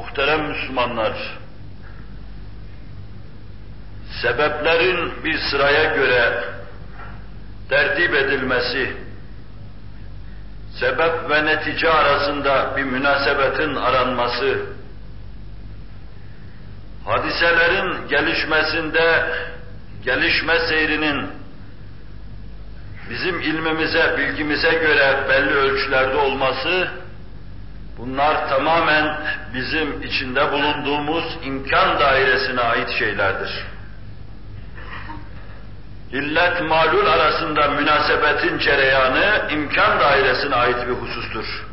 Muhterem Müslümanlar, sebeplerin bir sıraya göre tertip edilmesi, sebep ve netice arasında bir münasebetin aranması, hadiselerin gelişmesinde gelişme seyrinin bizim ilmimize, bilgimize göre belli ölçülerde olması, bunlar tamamen bizim içinde bulunduğumuz imkan dairesine ait şeylerdir. İllet malul arasında münasebetin cereyanı imkan dairesine ait bir husustur.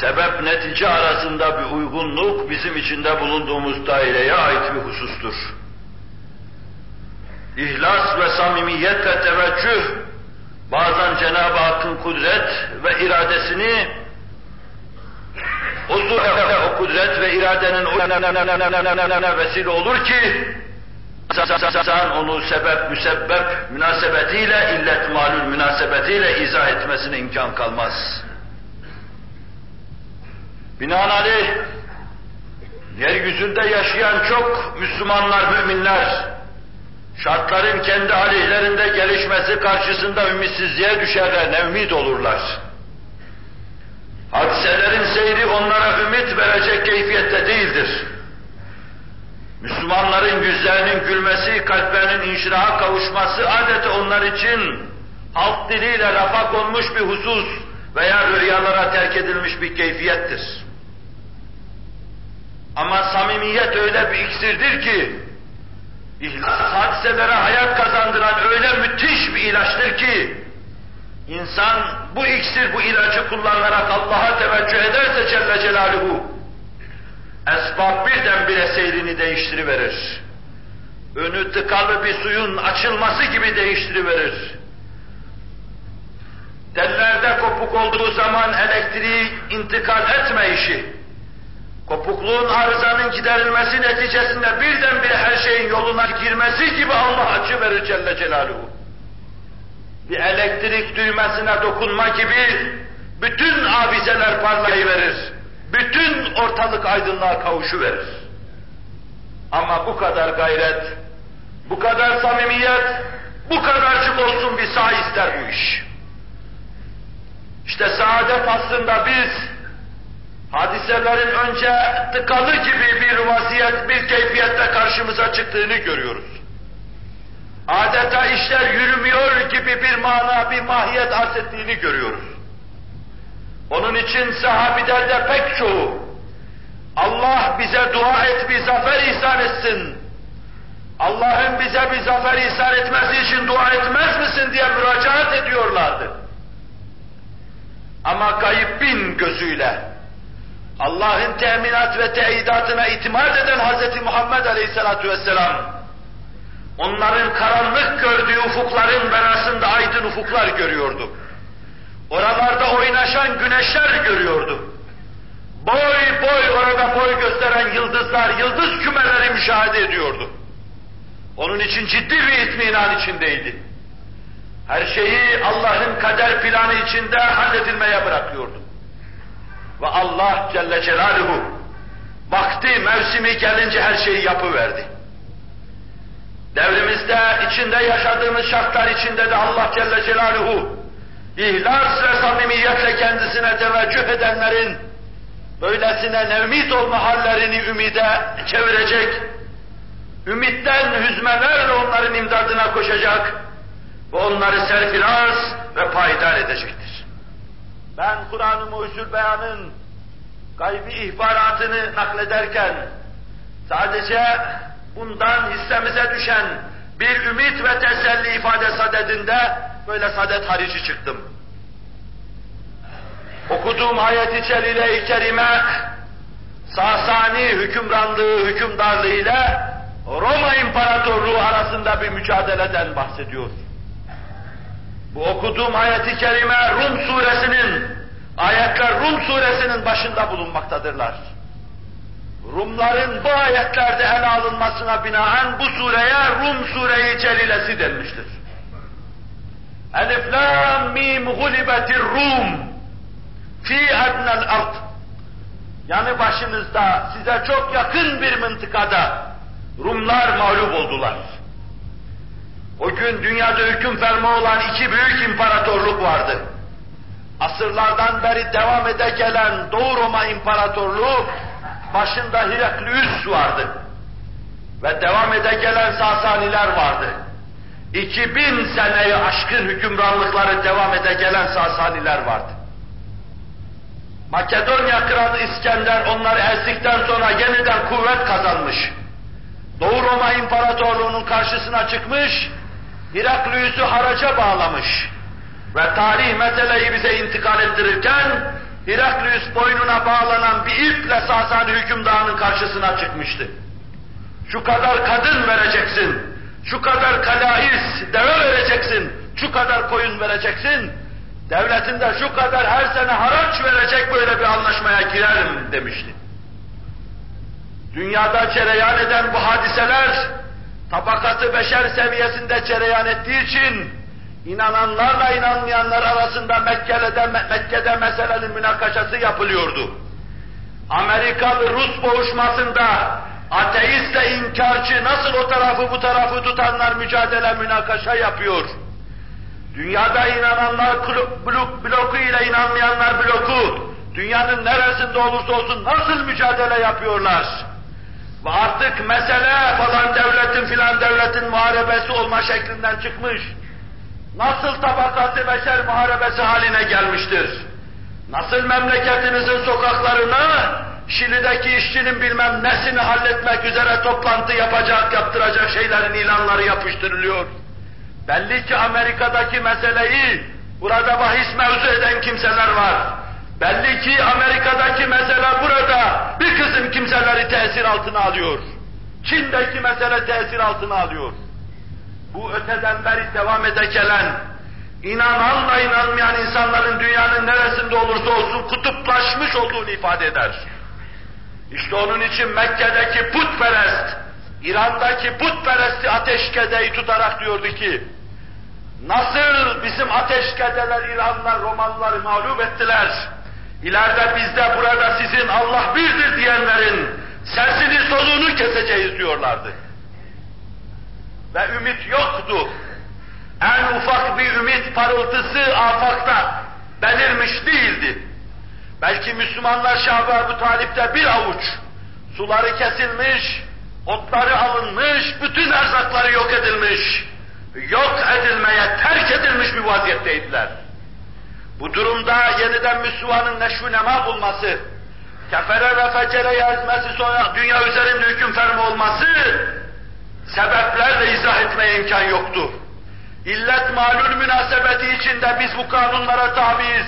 Sebep netice arasında bir uygunluk bizim içinde bulunduğumuz daireye ait bir husustur. İhlas ve samimiyetle teveccüh, bazen Cenab-ı Hakk'ın kudret ve iradesini surette o kudret ve iradenin o vesile olur ki insan onu sebep, müsebbep münasebetiyle, illet malul münasebetiyle izah etmesine imkan kalmaz. Binaenaleyh, yeryüzünde yaşayan çok Müslümanlar, müminler, şartların kendi aleyhlerinde gelişmesi karşısında ümitsizliğe düşerler, ne ümit olurlar. Hadiselerin seyri onlara ümit verecek keyfiyette değildir. Müslümanların yüzlerinin gülmesi, kalplerinin inşiraha kavuşması adeta onlar için halk diliyle rafa konmuş bir husus veya rüyalara terk edilmiş bir keyfiyettir. Ama samimiyet öyle bir iksirdir ki, ihlas hadiselere hayat kazandıran öyle müthiş bir ilaçtır ki, insan bu iksir, bu ilacı kullanarak Allah'a teveccüh ederse Celle Celaluhu, esbab birdenbire seyrini değiştiriverir. Önü tıkalı bir suyun açılması gibi değiştiriverir. Tellerde kopuk olduğu zaman elektriği intikal etme işi, kopukluğun arızanın giderilmesi neticesinde birdenbire her şeyin yoluna girmesi gibi Allah açı verir Celle Celaluhu. Bir elektrik düğmesine dokunma gibi bütün avizeler parlayıverir. Bütün ortalık aydınlığa kavuşu verir. Ama bu kadar gayret, bu kadar samimiyet, bu kadarcık olsun bir sağ ister bu iş. İşte saadet aslında biz hadiselerin önce tıkalı gibi bir vaziyet, bir keyfiyette karşımıza çıktığını görüyoruz. Adeta işler yürümüyor gibi bir mana, bir mahiyet arz ettiğini görüyoruz. Onun için sahabelerde pek çoğu Allah bize dua et bir zafer ihsan etsin. Allah'ın bize bir zafer ihsan etmesi için dua etmez misin diye müracaat ediyorlardı. Ama gaybin gözüyle Allah'ın teminat ve teyidatına itimat eden Hz. Muhammed Aleyhisselatü Vesselam onların karanlık gördüğü ufukların arasında aydın ufuklar görüyordu. Oralarda oynaşan güneşler gördü. Boy boy orada boy gösteren yıldızlar, yıldız kümeleri müşahede ediyordu. Onun için ciddi bir itminan içindeydi. Her şeyi Allah'ın kader planı içinde halledilmeye bırakıyordu. Ve Allah Celle Celaluhu vakti, mevsimi gelince her şeyi yapıverdi. Devrimizde, içinde yaşadığımız şartlar içinde de Allah Celle Celaluhu ihlas ve samimiyetle kendisine teveccüh edenlerin böylesine nevmit olma hallerini ümide çevirecek, ümitten hüzmelerle onların imdadına koşacak ve onları serfiraz ve payidar edecektir. Ben Kur'an-ı Muhyüzül Beyan'ın gaybi ihbaratını naklederken sadece bundan hissemize düşen bir ümit ve teselli ifade sadedinde böyle sadet harici çıktım. Okuduğum ayet-i celile-i kerime Sasani hükümranlığı, hükümdarlığı ile Roma İmparatorluğu arasında bir mücadeleden bahsediyor. Bu okuduğum ayet-i kerime Rum suresinin, ayetler Rum suresinin başında bulunmaktadırlar. Rumların bu ayetlerde ele alınmasına binaen bu sureye Rum sure-i celilesi denmiştir. Elif lam mim gulibetir Rum fi adnel ard. yanı başınızda size çok yakın bir mıntıkada Rumlar mağlup oldular. O gün dünyada hüküm ferma olan iki büyük imparatorluk vardı. Asırlardan beri devam ede gelen Doğu Roma İmparatorluğu başında Heraklius vardı. Ve devam ede gelen Sasaniler vardı. 2000 seneyi aşkın hükümranlıkları devam ede gelen Sasaniler vardı. Makedonya kralı İskender onları ezdikten sonra yeniden kuvvet kazanmış. Doğu Roma İmparatorluğu'nun karşısına çıkmış, Heraklius'u haraca bağlamış. Ve tarih meseleyi bize intikal ettirirken, Heraklius boynuna bağlanan bir iple Sasani hükümdarının karşısına çıkmıştı. Şu kadar kadın vereceksin, şu kadar kalais, deve vereceksin, şu kadar koyun vereceksin, devletinde şu kadar her sene haraç verecek böyle bir anlaşmaya girerim demişti. Dünyada cereyan eden bu hadiseler, tabakatı beşer seviyesinde cereyan ettiği için, inananlarla inanmayanlar arasında Mekke'de, Mekke'de meselenin münakaşası yapılıyordu. Amerikalı-Rus boğuşmasında ateistle inkarcı nasıl o tarafı bu tarafı tutanlar mücadele münakaşa yapıyor. Dünyada inananlar blok, bloku ile inanmayanlar bloku, dünyanın neresinde olursa olsun nasıl mücadele yapıyorlar? Ve artık mesele falan devletin filan devletin muharebesi olma şeklinden çıkmış. Nasıl tabakatı beşer muharebesi haline gelmiştir? Nasıl memleketimizin sokaklarına Şili'deki işçinin bilmem nesini halletmek üzere toplantı yapacak, yaptıracak şeylerin ilanları yapıştırılıyor. Belli ki Amerika'daki meseleyi burada bahis mevzu eden kimseler var. Belli ki Amerika'daki mesele burada bir kısım kimseleri tesir altına alıyor. Çin'deki mesele tesir altına alıyor. Bu öteden beri devam ede gelen, inananla inanmayan insanların dünyanın neresinde olursa olsun kutuplaşmış olduğunu ifade eder. İşte onun için Mekke'deki putperest, İran'daki putperesti ateşkedeyi tutarak diyordu ki, nasıl bizim ateşkedeler İranlılar Romalıları mağlup ettiler, İleride biz de burada sizin Allah birdir diyenlerin sesini soluğunu keseceğiz diyorlardı. Ve ümit yoktu. En ufak bir ümit parıltısı afakta belirmiş değildi. Belki Müslümanlar Şahı Ebu Talip'te bir avuç suları kesilmiş, otları alınmış, bütün erzakları yok edilmiş, yok edilmeye terk edilmiş bir vaziyetteydiler. Bu durumda yeniden Müslümanın neşv nema bulması, kefere ve fecere yazması sonra dünya üzerinde hüküm fermi olması, sebeplerle izah etmeye imkan yoktu. İllet malul münasebeti içinde biz bu kanunlara tabiiz.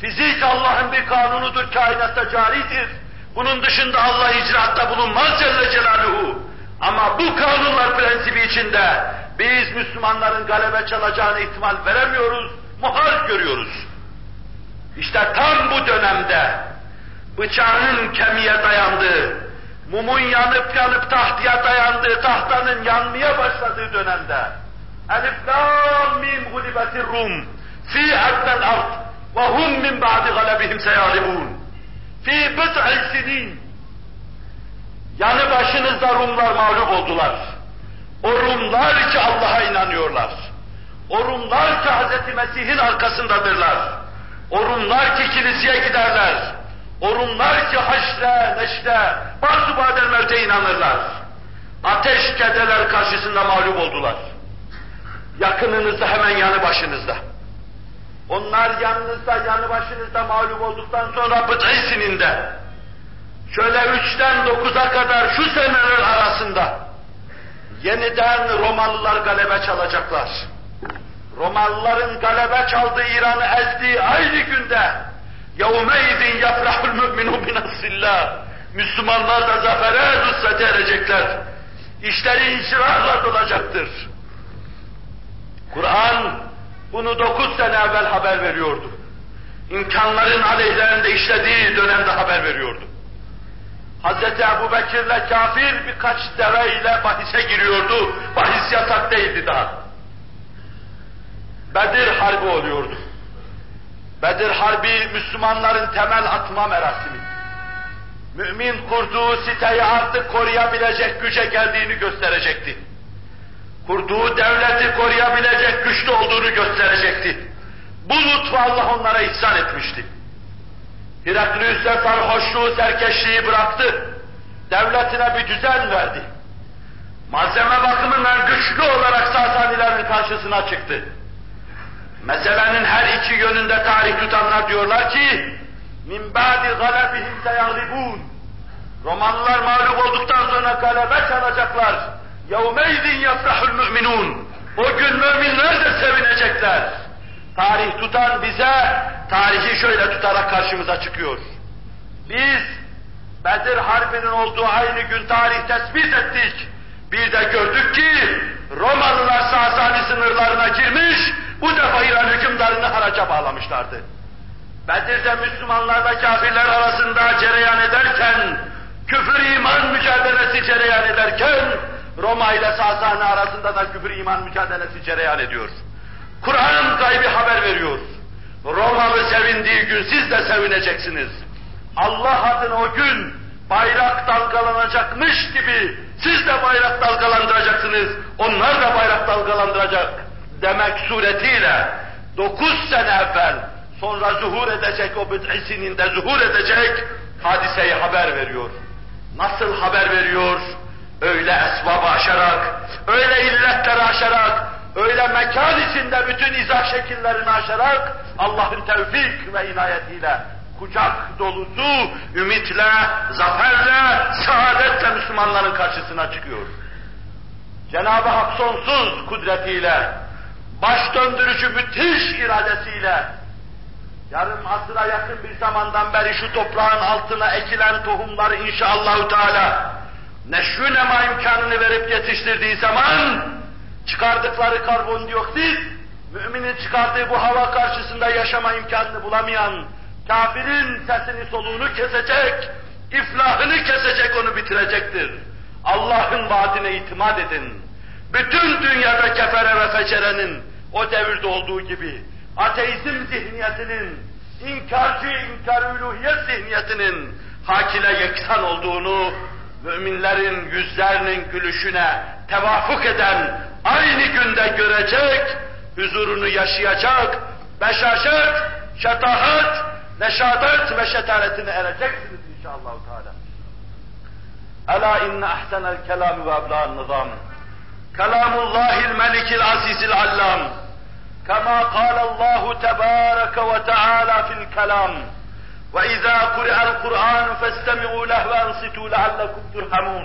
Fizik Allah'ın bir kanunudur, kainatta caridir. Bunun dışında Allah icraatta bulunmaz Celle Celaluhu. Ama bu kanunlar prensibi içinde biz Müslümanların galebe çalacağını ihtimal veremiyoruz, muhal görüyoruz. İşte tam bu dönemde bıçağın kemiğe dayandığı, mumun yanıp yanıp tahtıya dayandığı, tahtanın yanmaya başladığı dönemde Elif lam mim gulibetir rum fi ardel ard ve hum min ba'di galebihim seyalibun fi bid'i sinin yanı başınızda Rumlar mağlup oldular. O Rumlar ki Allah'a inanıyorlar. O Rumlar ki Hz. Mesih'in arkasındadırlar. O Rumlar ki kiliseye giderler. O Rumlar ki haşre, neşre, bazı mevte inanırlar. Ateş kedeler karşısında mağlup oldular. Yakınınızda hemen yanı başınızda. Onlar yanınızda, yanı başınızda mağlup olduktan sonra bıd'i sininde, şöyle üçten dokuza kadar şu seneler arasında yeniden Romalılar galebe çalacaklar. Romalıların galebe çaldığı İran'ı ezdiği aynı günde يَوْمَيْذٍ يَفْرَحُ الْمُؤْمِنُ بِنَصِّ Müslümanlar da zafere nusrete erecekler. İşleri incirarla dolacaktır. Kur'an bunu dokuz sene evvel haber veriyordu. İmkanların aleyhlerinde işlediği dönemde haber veriyordu. Hz. Ebu Bekir'le kafir birkaç deveyle bahise giriyordu. Bahis yasak değildi daha. Bedir Harbi oluyordu. Bedir Harbi Müslümanların temel atma merasimi. mümin kurduğu siteyi artık koruyabilecek güce geldiğini gösterecekti. Kurduğu devleti koruyabilecek güçlü olduğunu gösterecekti. Bu lütfu Allah onlara ihsan etmişti. Heraklius'e sarhoşluğu, serkeşliği bıraktı. Devletine bir düzen verdi. Malzeme bakımından güçlü olarak Sasanilerin karşısına çıktı. Meselenin her iki yönünde tarih tutanlar diyorlar ki, min ba'di galebihim seyaglibun. Romanlılar mağlup olduktan sonra galebe çalacaklar. Yevmeydin yafrahul müminun. O gün müminler de sevinecekler. Tarih tutan bize tarihi şöyle tutarak karşımıza çıkıyor. Biz Bedir Harbi'nin olduğu aynı gün tarih tespit ettik. Bir de gördük ki Romalılar Sasani sınırlarına girmiş, bu defa İran hükümdarını haraca bağlamışlardı. Bedir'de Müslümanlarla kafirler arasında cereyan ederken, küfür iman mücadelesi cereyan ederken, Roma ile Sasani arasında da küfür iman mücadelesi cereyan ediyor. Kur'an gaybi haber veriyor. Romalı sevindiği gün siz de sevineceksiniz. Allah adına o gün bayrak dalgalanacakmış gibi siz de bayrak dalgalandıracaksınız. Onlar da bayrak dalgalandıracak demek suretiyle dokuz sene evvel sonra zuhur edecek o bid'isinin de zuhur edecek hadiseyi haber veriyor. Nasıl haber veriyor? Öyle esbabı aşarak, öyle illetleri aşarak, öyle mekan içinde bütün izah şekillerini aşarak Allah'ın tevfik ve inayetiyle kucak dolusu ümitle, zaferle, saadetle Müslümanların karşısına çıkıyor. Cenab-ı Hak sonsuz kudretiyle, baş döndürücü müthiş iradesiyle, yarım asıra yakın bir zamandan beri şu toprağın altına ekilen tohumları inşallahü teala neşru nema imkanını verip yetiştirdiği zaman çıkardıkları karbondioksit, müminin çıkardığı bu hava karşısında yaşama imkanını bulamayan kafirin sesini soluğunu kesecek, iflahını kesecek onu bitirecektir. Allah'ın vaadine itimat edin. Bütün dünyada kefere ve fecerenin o devirde olduğu gibi ateizm zihniyetinin, inkarcı inkar uluhiyet zihniyetinin hakile yeksan olduğunu müminlerin yüzlerinin gülüşüne tevafuk eden aynı günde görecek, huzurunu yaşayacak, beşaşet, şetahat, neşadet ve şetaretine ereceksiniz inşallah. Teala. Ela inne ahsenel kelam ve ebla'n nizam. Kelamullahil melikil azizil allam. كما قال الله تبارك وتعالى في الكلام وإذا قرئ القرآن فاستمعوا له وأنصتوا لعلكم ترحمون